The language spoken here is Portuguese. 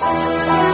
Música